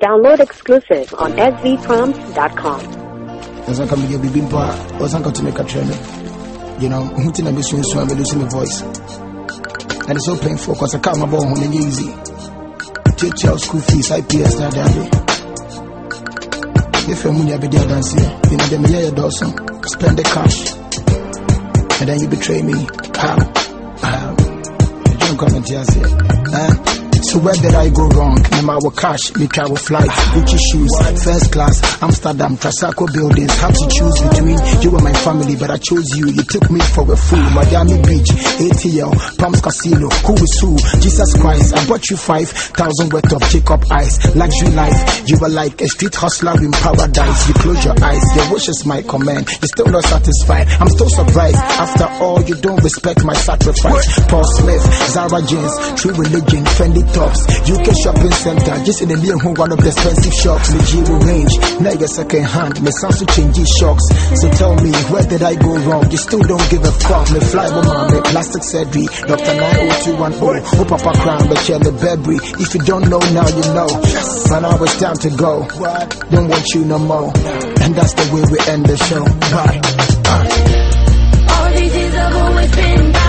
Download exclusive on svproms.com. Ɔsan ka meyɛ biribi mpo a ɔsan ka tumi ka kyerɛ me you know ho ti na mesuasu a melose me voice? And it's so painful cause I can't my bɔ ho na easy tiatia wo school fees ips na adade yɛfɛ mu nea bɛdi adanseɛ you know dɛ meyɛ yɛ dɔɔso spend the cash. And then you betray me. How? How? Ɛdwe nkwa mente aseɛ eh? So where did I go wrong? Name our cash, me travel flight, Gucci shoes, first class, Amsterdam, Trasacco buildings. Had to choose between you and my family, but I chose you. You took me for a fool. Miami Beach, ATL, Palms Casino, who is who? Jesus Christ, I bought you five thousand worth of Jacob Ice, luxury life. You were like a street hustler in paradise. You close your eyes, your wish is my command. You're still not satisfied. I'm still surprised. After all, you don't respect my sacrifice. Paul Smith, Zara Jeans, True Religion, Fendi Tops, UK Shopping Center, just in the near home, one of the expensive shops. Me Giro range, now you're second hand. Me sounds to change these shocks. So tell me, where did I go wrong? You still don't give a fuck. Me fly woman, me plastic surgery, Doctor 90210. Oh, Papa Crown, but Shirley Burberry. If you don't know now, you know. But now it's time to go. Don't want you no more. And that's the way we end the show. Bye. All these years I've always been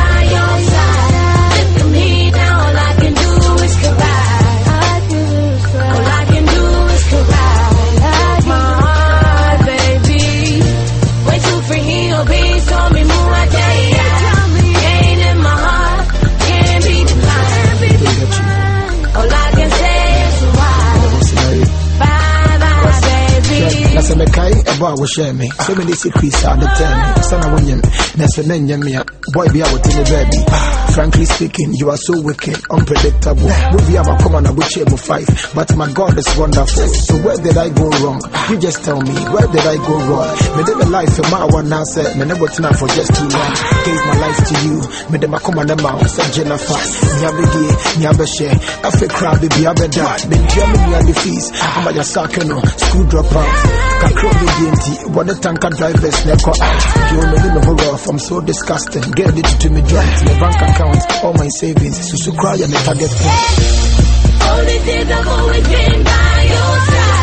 ɛbɔ a wohyɛɛ me? Sɛ mede secrets a de tɛɛ me. Na sɛ na nyɛ me boy bi a wote ne baabi frankly speaking you are so wicked unpredictable. Wobi a makɔma na wokyɛɛ mu five but my god is wonderful. So where did i go wrong? You just tell me where did i go wrong? Me life ma a wɔnaa sɛ me ne bɔtena for just too long gave my life to you. Mede makɔma ne ma wo sɛ gye na fa bɛhyɛ afei koraa bebia bɛda mentua me nuade fees ama yɛsake no school drop out. Bi die nti wɔde tanka drivers ɛkɔ out. Yo mani me ho rough i'm so disgusting get it to me joint my bank account. All my savings. Susu koraa yɛ me target All these years I've always been